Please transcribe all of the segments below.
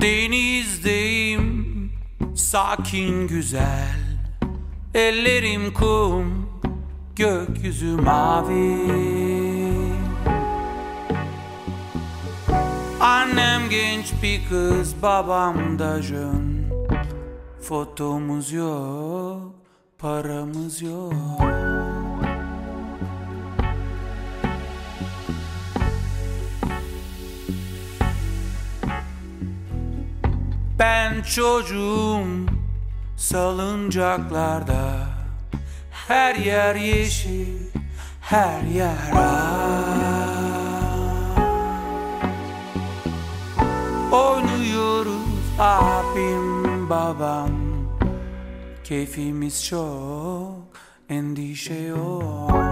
Denizdeyim sakin güzel. Ellerim kum gökyüzü mavi. Annem genç bir kız babam da jön. Fotomuz yok paramız yok Ben çocuğum salıncaklarda. Her yer yeşil, her yer ağ Oynuyoruz abim babam. Keyfimiz çok, endişe yok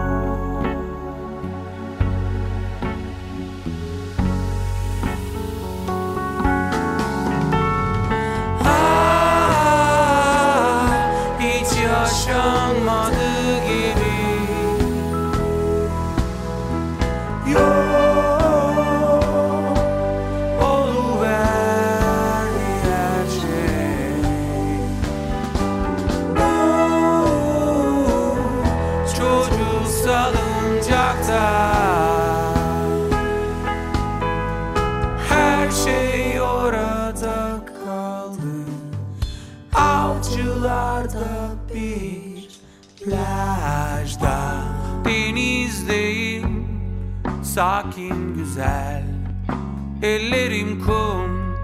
Avcılarda bir plajda Denizdeyim. Sakin güzel Ellerim kum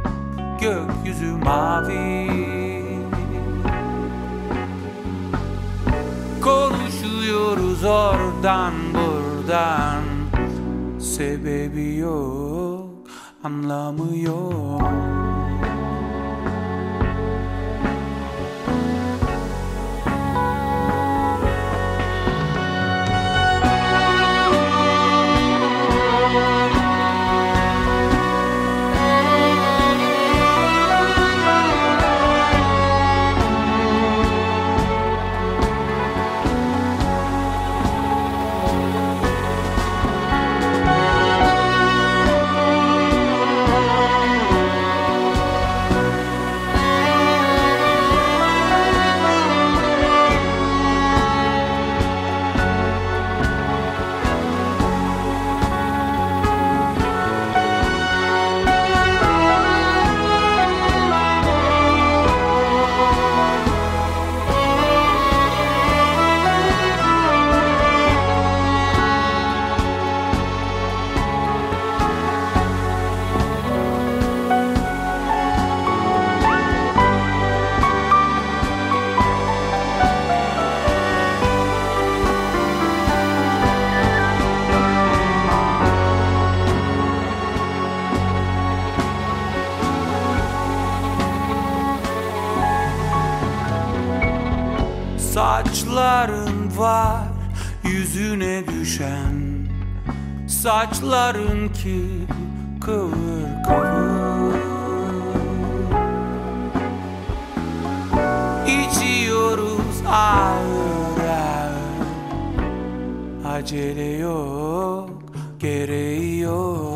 gökyüzü mavi. Konuşuyoruz oradan buradan. Sebebi yok anlamı yok Saçların var yüzüne düşen Saçların ki kıvır kıvır. İçiyoruz ağır ağır. Acele yok gereği yok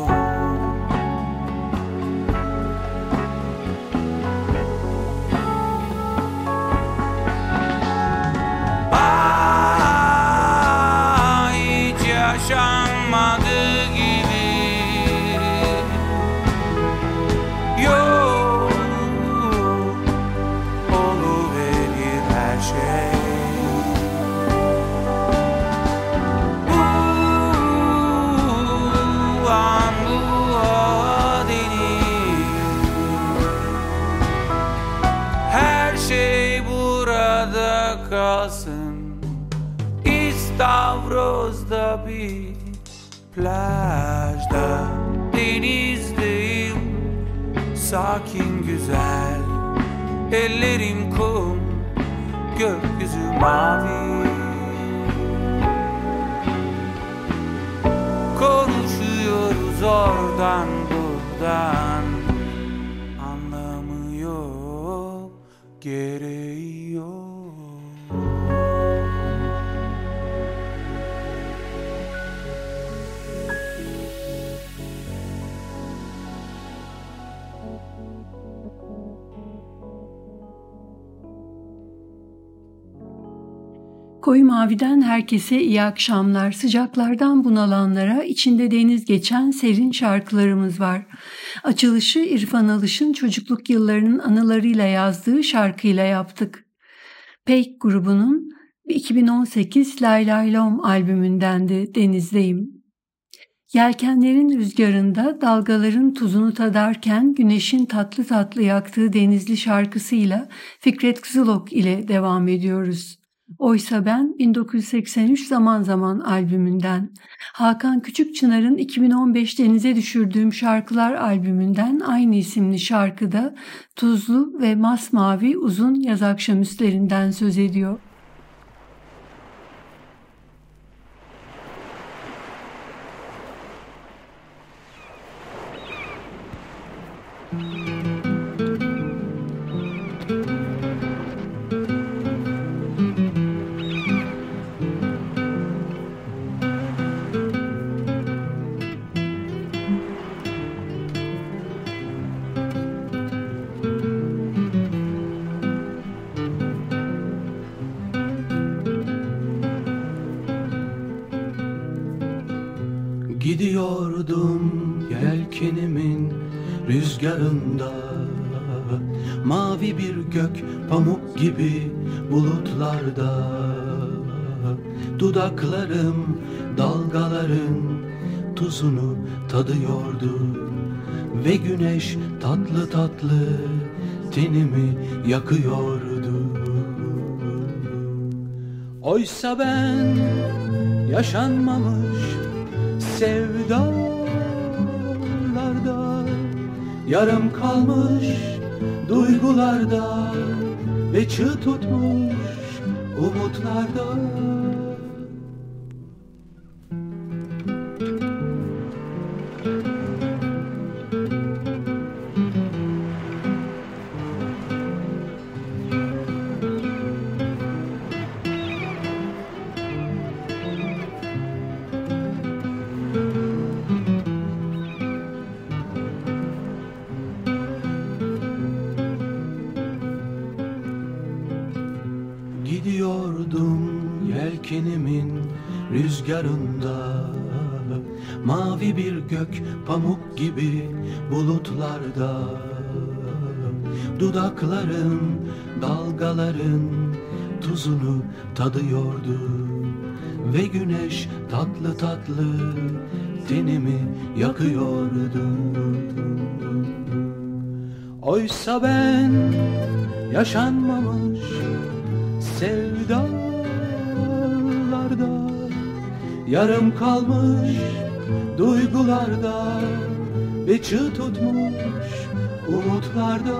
plajda Denizdeyim. Sakin güzel Ellerim kum gökyüzü mavi. Konuşuyoruz oradan buradan. Anlamı yok gereği yok Koyu Mavi'den herkese iyi akşamlar. Sıcaklardan bunalanlara içinde deniz geçen serin şarkılarımız var. Açılışı İrfan Alış'ın çocukluk yıllarının anılarıyla yazdığı şarkıyla yaptık. Peik grubunun 2018 Lay Lay Lom albümündendi Denizdeyim. Yelkenlerin rüzgarında dalgaların tuzunu tadarken güneşin tatlı tatlı yaktığı denizli şarkısıyla Fikret Kızılok ile devam ediyoruz. Oysa ben 1983 Zaman Zaman albümünden, Hakan Küçükçınar'ın 2015 denize düşürdüğüm şarkılar albümünden aynı isimli şarkıda tuzlu ve masmavi uzun yaz akşamüstlerinden söz ediyor. Rüzgarında. Mavi bir gök pamuk gibi bulutlarda. Dudaklarım dalgaların tuzunu tadıyordu. Ve güneş tatlı tatlı tenimi yakıyordu. Oysa ben yaşanmamış sevda Yarım kalmış duygularda Ve çığ tutmuş umutlarda bulutlarda Dudaklarım dalgaların tuzunu tadıyordu. Ve güneş tatlı tatlı tenimi yakıyordu. Oysa ben yaşanmamış sevda Yarım kalmış duygularda Çığ tutmuş umutlarda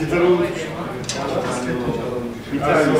Gitar olmuş. Bir tane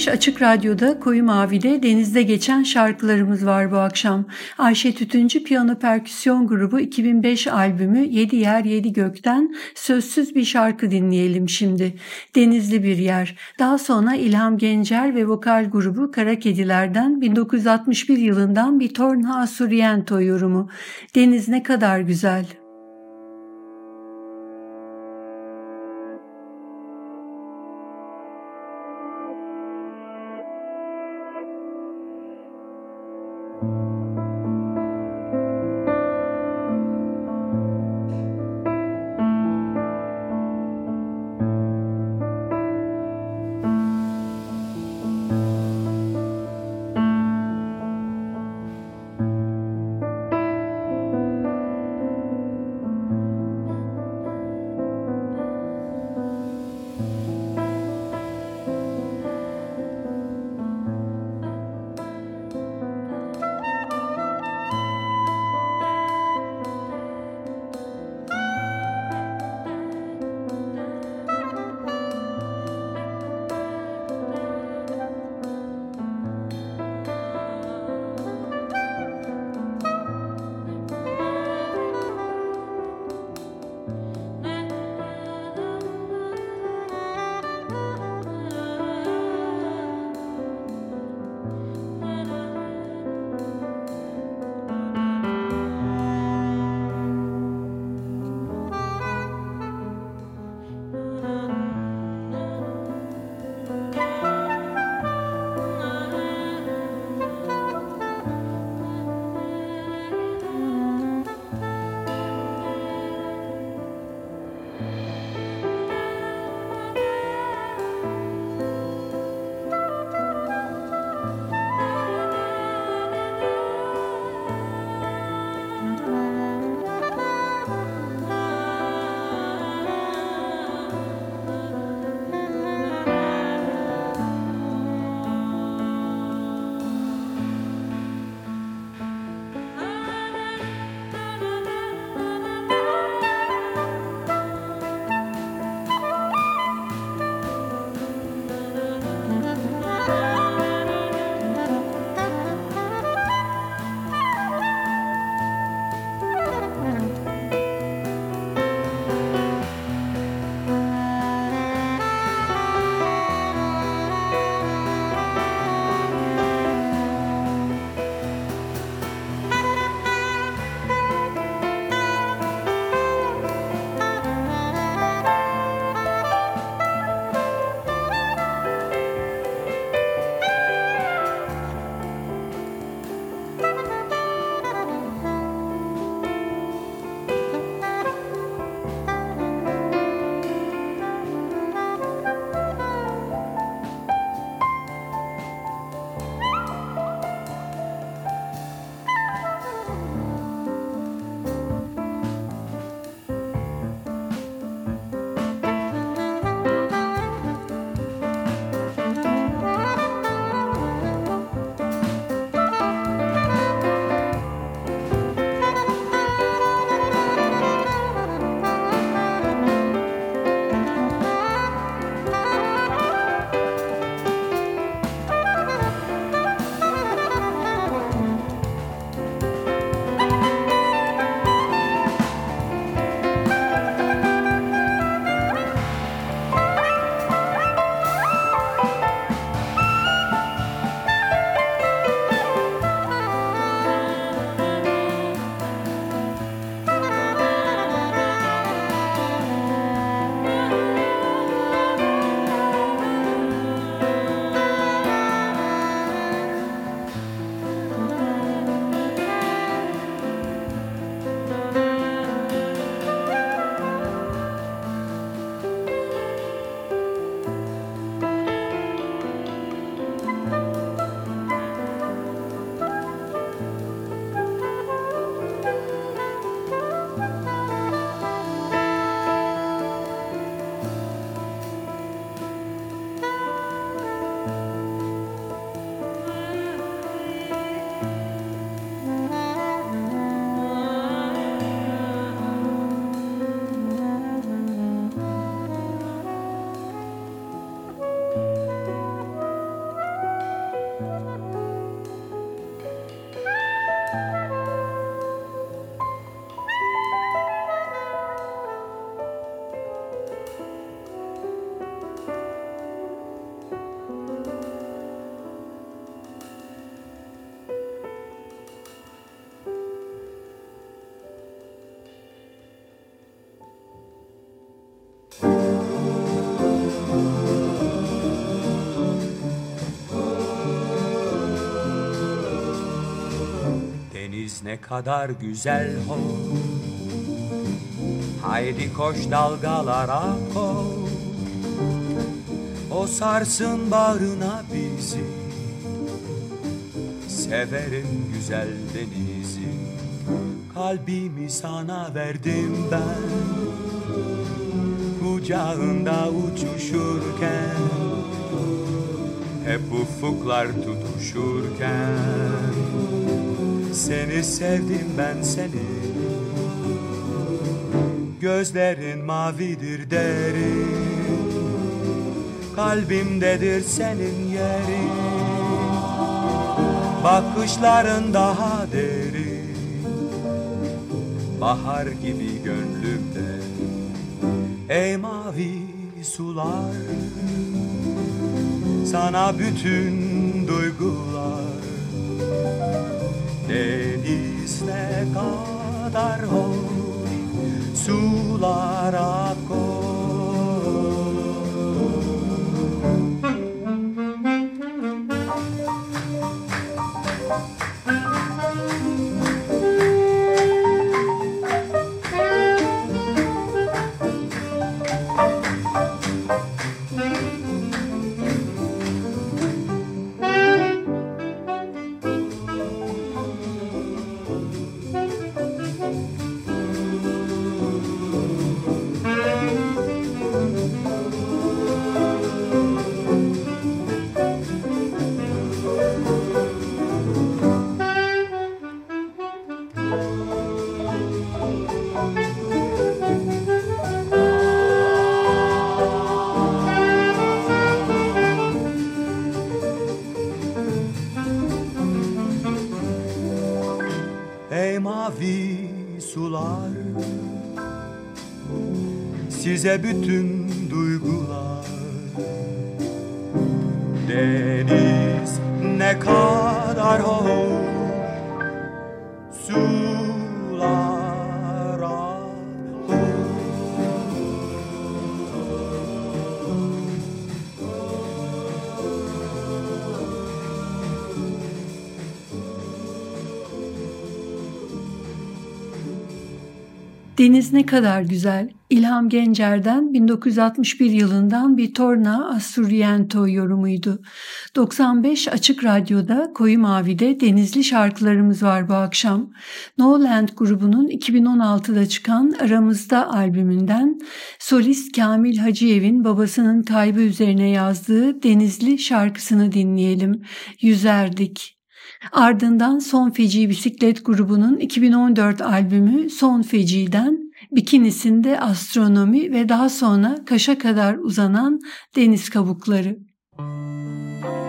15 Açık Radyo'da Koyu Mavi'de denizde geçen şarkılarımız var bu akşam. Ayşe Tütüncü Piyano Perküsyon Grubu 2005 albümü 7 Yer 7 Gök'ten sözsüz bir şarkı dinleyelim şimdi. Denizli bir yer. Daha sonra İlham Gencer ve vokal grubu Kara Kediler'den 1961 yılından bir Torna Asuriento yorumu. Deniz ne kadar güzel. Ne kadar güzel ho Haydi koş dalgalara koş O sarsın bağrına bizi. Severim güzel denizi. Kalbimi sana verdim ben. Kucağında uçuşurken Hep ufuklar tutuşurken Seni sevdim ben seni. Gözlerin mavidir derin Kalbimdedir senin yerin. Bakışların daha derin. Bahar gibi gönlümde. Ey mavi sular. Sana bütün duygular Deniz ne kadar hoş Sulara koy Size bütün Deniz ne kadar güzel. İlham Gencer'den 1961 yılından bir Torna Asturiento yorumuydu. 95 Açık Radyo'da Koyu Mavi'de denizli şarkılarımız var bu akşam. No Land grubunun 2016'da çıkan Aramızda albümünden solist Kamil Hacıyev'in babasının kaybı üzerine yazdığı denizli şarkısını dinleyelim. Yüzerdik. Ardından Son Feci Bisiklet grubunun 2014 albümü Son Feci'den bikinisinde astronomi ve daha sonra Kaş'a kadar uzanan deniz kabukları. Anılar,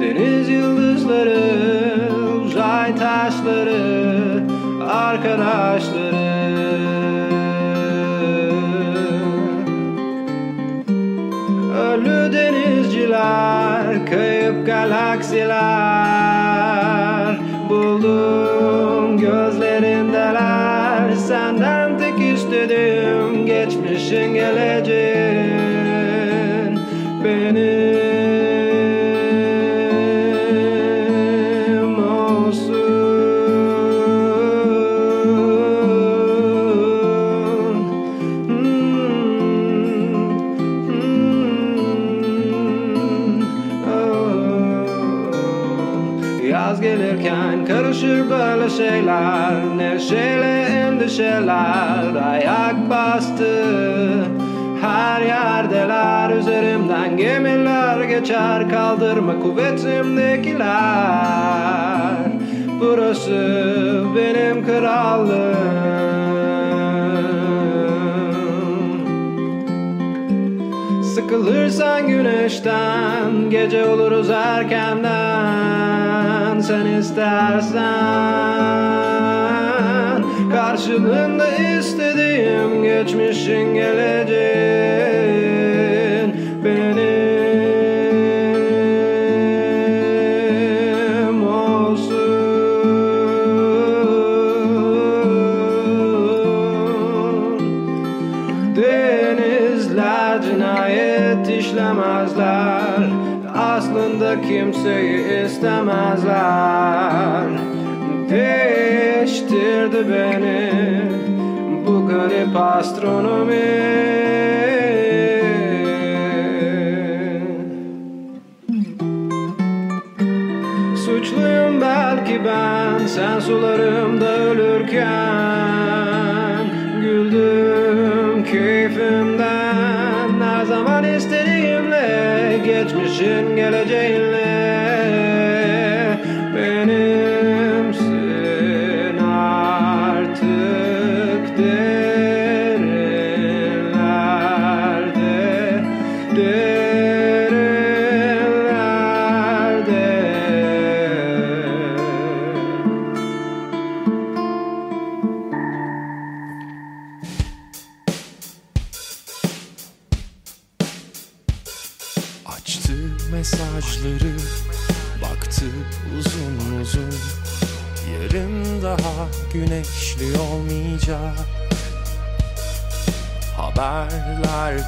Deniz endişeler Ayak bastı. Her yerdeler Üzerimden gemiler geçer. Kaldırma kuvvetimdekiler. Burası benim krallığım. Sıkılırsan güneşten Gece oluruz erkenden. Sen istersen Karşılığında istediğim Geçmişin geleceğin Benim olsun. Denizler cinayet işlemezler. Aslında kimseyi istemezler bu garip astronomi. Suçluyum belki ben sen sularımda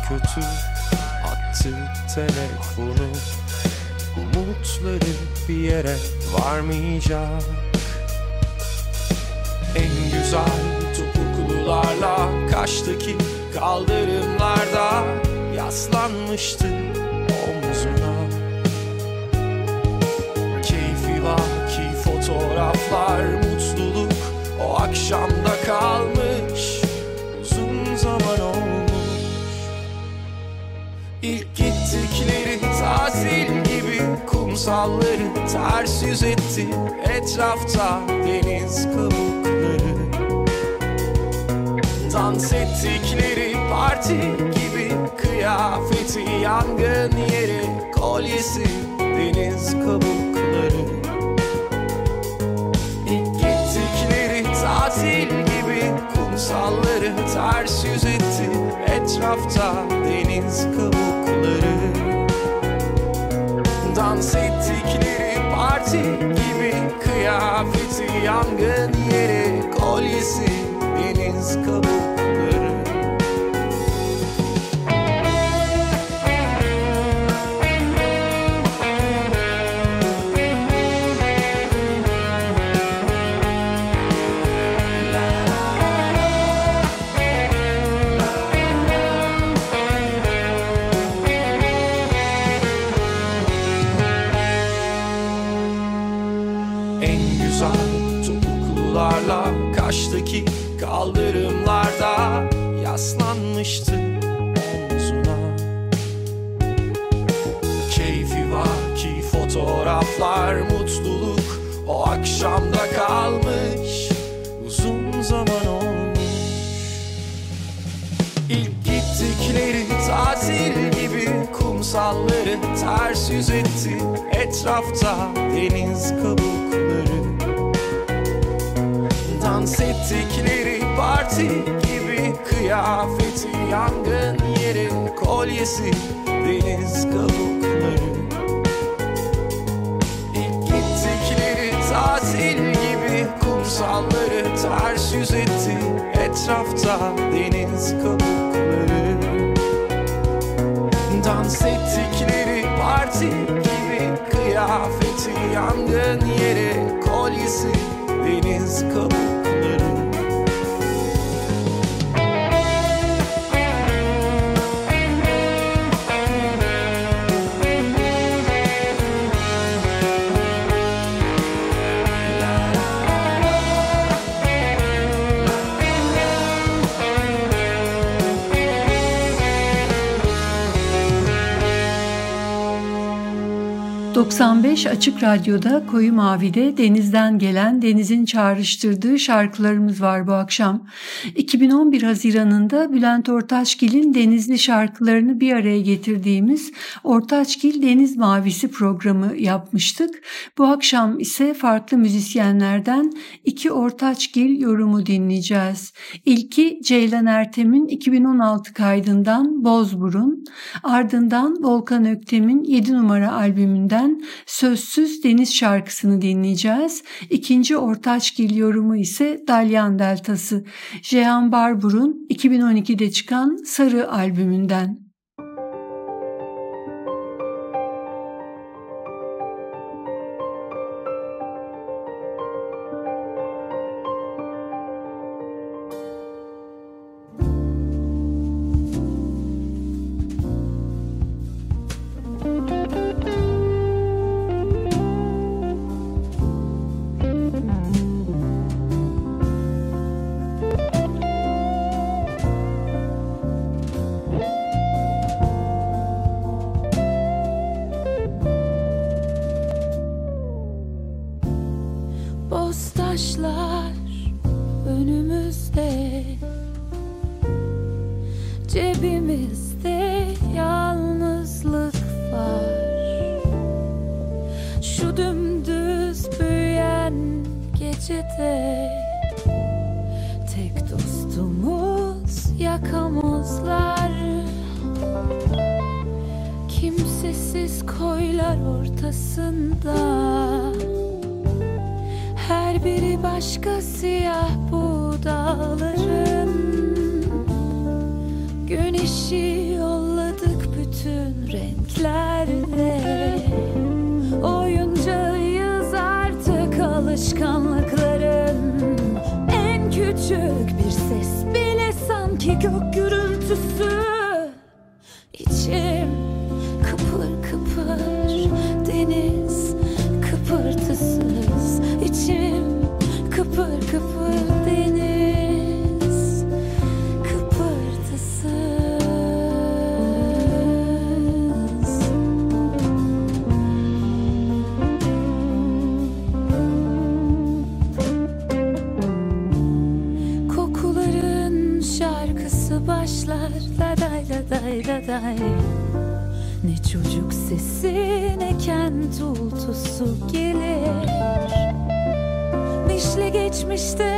kötü Attı telefonu. Umutları bir yere varmayacak. En güzel topuklularla Kaştaki kaldırımlarda Yaslanmıştı omzuna. Keyfi vaki fotoğraflar Mutluluk o akşamda Kumsalları ters yüz etti. Etrafta deniz kabukları. Dans ettikleri parti gibi Kıyafeti yangın yeri Kolyesi deniz kabukları. Gittikleri tatil gibi Kumsalları ters yüz etti. Etrafta deniz kabukları Dans ettikleri parti gibi Kıyafeti yangın yeri Kolyesi deniz kabukları fotoğraflar Mutluluk o akşamda kalmış. Uzun zaman olmuş. İlk gittikleri tatil gibi Kumsalları ters yüz etti. Etrafta deniz kabukları. Dans ettikleri parti gibi Kıyafeti yangın yeri Kolyesi deniz kabukları tatil gibi Kumsalları ters yüz etti. Etrafta deniz kabukları. Dans ettikleri parti gibi Kıyafeti yangın yeri Kolyesi deniz kabukları ...95 Açık Radyo'da Koyu Mavi'de denizden gelen denizin çağrıştırdığı şarkılarımız var bu akşam. 2011 Haziran'ında Bülent Ortaçgil'in denizli şarkılarını bir araya getirdiğimiz Ortaçgil Deniz Mavisi programı yapmıştık. Bu akşam ise farklı müzisyenlerden iki Ortaçgil yorumu dinleyeceğiz. İlki Ceylan Ertem'in 2016 kaydından Bozburun, ardından Volkan Öktem'in 7 numara albümünden Sözsüz Deniz şarkısını dinleyeceğiz. İkinci Ortaçgil yorumu ise Dalyan Deltası. Jehan Barbur'un 2012'de çıkan Sarı albümünden. işte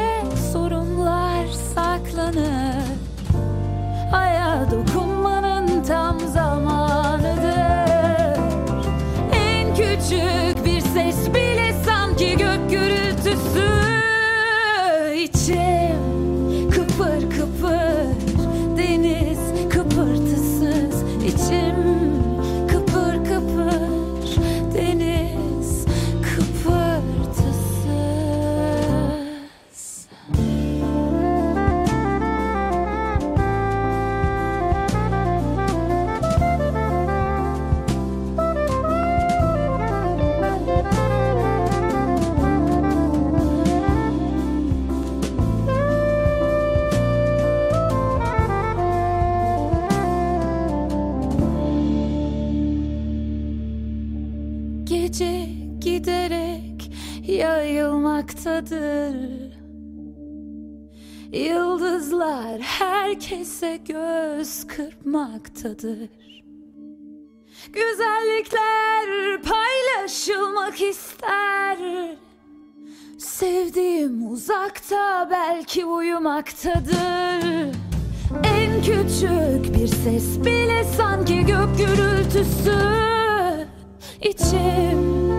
acıdır Güzellikler paylaşılmak ister. Sevdiğim uzakta belki uyumaktadır. En küçük bir ses bile sanki gök gürültüsü. İçim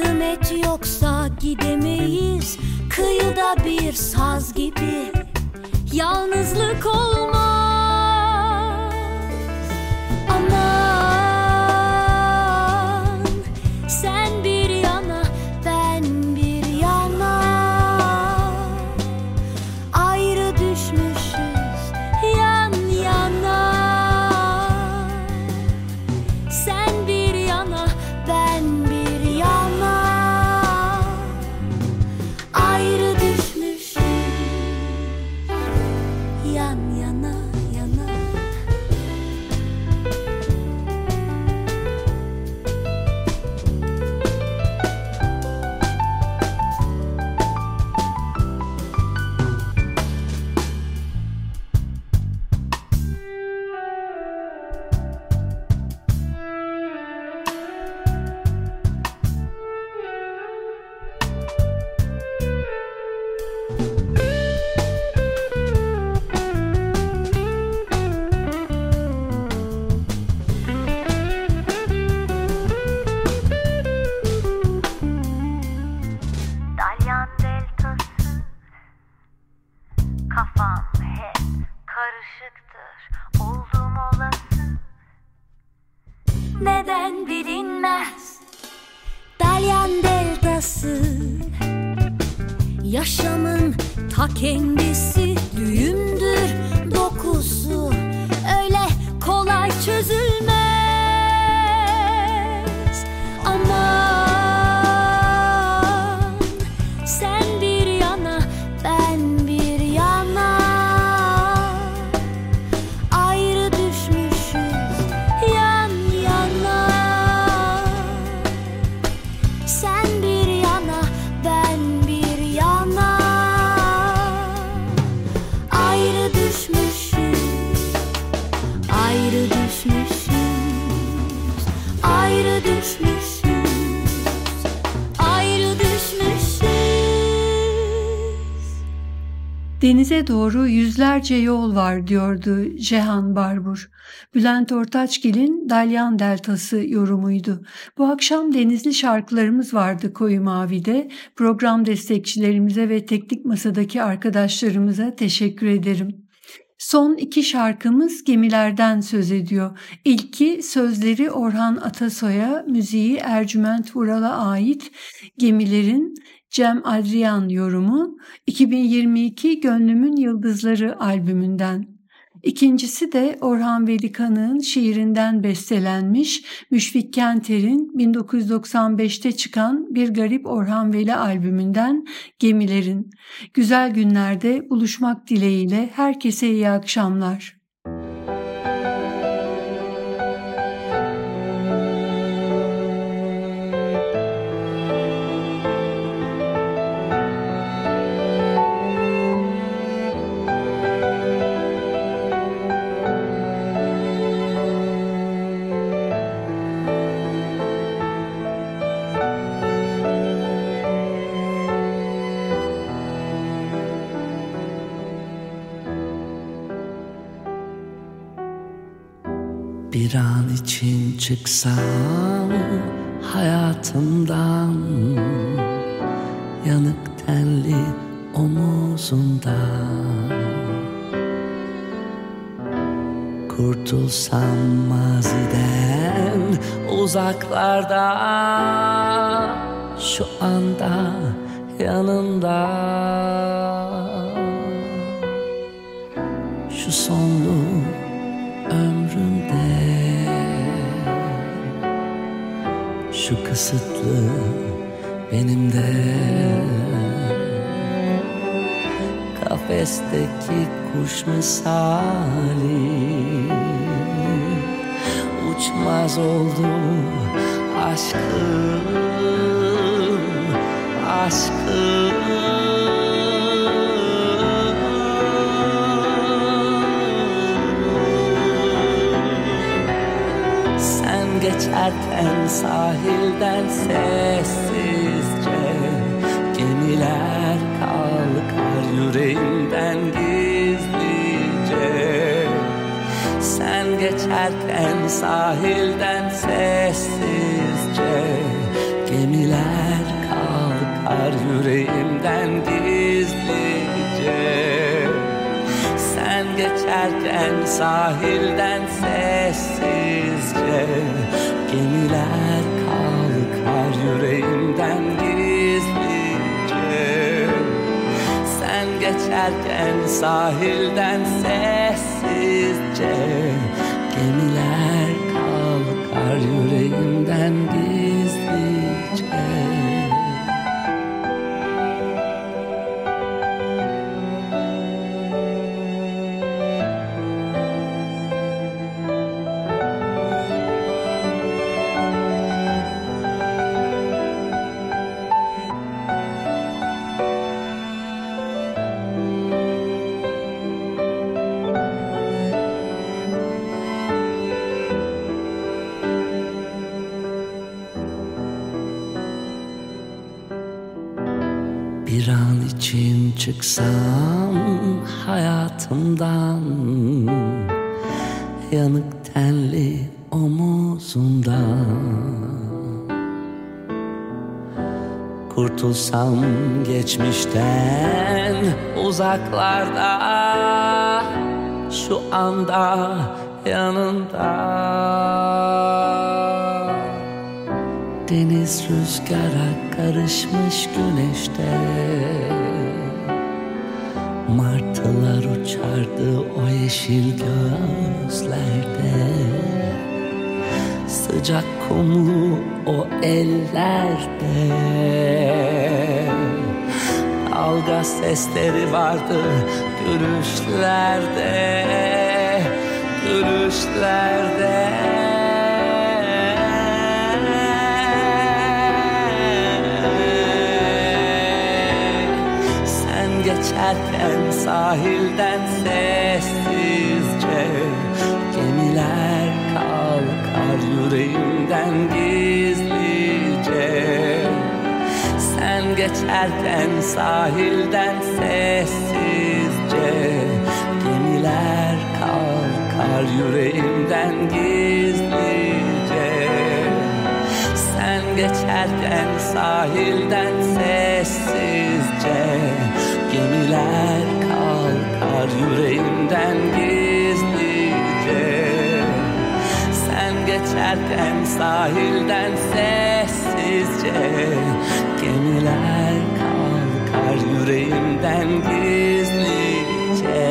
Yardım et yoksa gidemeyiz. Kıyıda bir saz gibi. Yalnızlık olmaz Yaşamın ta kendisi düğümdür dokusu Öyle kolay çözülmez Denize doğru yüzlerce yol var diyordu Cehan Barbur. Bülent Ortaçgil'in Dalyan Deltası yorumuydu. Bu akşam denizli şarkılarımız vardı Koyu Mavi'de. Program destekçilerimize ve teknik masadaki arkadaşlarımıza teşekkür ederim. Son iki şarkımız gemilerden söz ediyor. İlki sözleri Orhan Atasoy'a, müziği Ercüment Vural'a ait Gemilerin Cem Adrian yorumu 2022 Gönlümün Yıldızları albümünden. İkincisi de Orhan Veli Kanık'ın şiirinden bestelenmiş Müşfik Kenter'in 1995'te çıkan Bir Garip Orhan Veli albümünden Gemilerin. Güzel günlerde buluşmak dileğiyle herkese iyi akşamlar. İçin çıksam hayatımdan Yanık tenli omuzunda Kurtulsam maziden uzaklarda Şu anda yanında kısıtlı benim de. Kafesteki kuş misali Uçmaz oldu aşkım Aşkım geçerken sahilden sessizce Gemiler kalkar yüreğimden gizlice. Sen geçerken sahilden sessizce Gemiler kalkar yüreğimden gizlice geçerken sahilden sessizce Gemiler kalkar yüreğimden gizlice. Sen geçerken sahilden sessizce Gemiler kalkar yüreğimden gizlice çıksam hayatımdan Yanık tenli omuzundan Kurtulsam geçmişten uzaklarda Şu anda yanında. Deniz rüzgara karışmış güneşte Martılar uçardı o yeşil gözlerde. Sıcak kumlu o ellerde. Dalga sesleri vardı gülüşlerde Gülüşlerde geçerken sahilden sessizce Gemiler kalkar yüreğimden gizlice. Sen geçerken sahilden sessizce Gemiler kalkar yüreğimden gizlice. Sen geçerken sahilden sessizce Gemiler kalkar yüreğimden gizlice. Sen geçerken sahilden sessizce. Gemiler kalkar yüreğimden gizlice.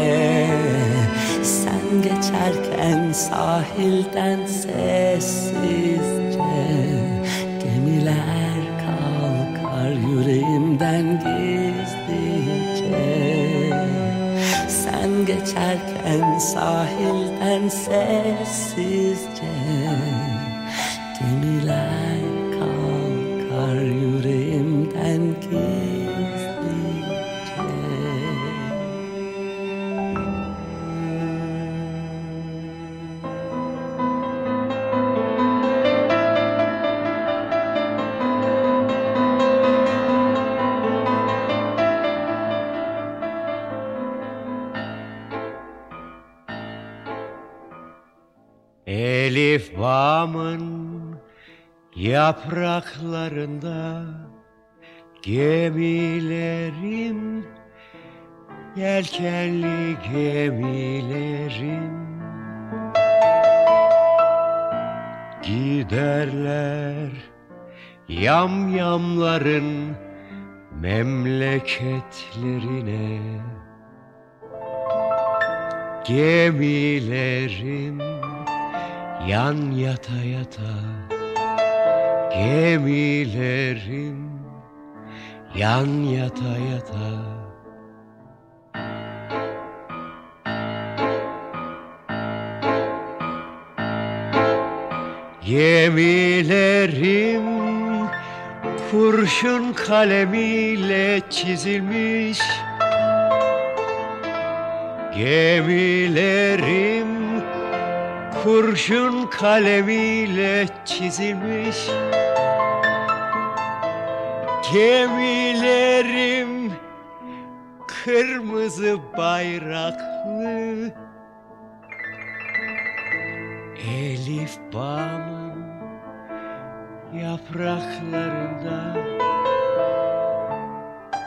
Sen geçerken sahilden sessizce. Gemiler kalkar yüreğimden gizlice geçerken sahilden sessizce Bağım'ın yapraklarında Gemilerin Yelkenli gemilerim. Giderler yamyamların memleketlerine. Gemilerim yan yata yata Gemilerim yan yata yata. Gemilerim kurşun kalemiyle çizilmiş. Gemilerim kurşun kalemiyle çizilmiş Gemilerim kırmızı bayraklı Elif bağımın yapraklarında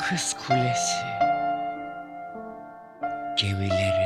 Kız kulesi gemilerim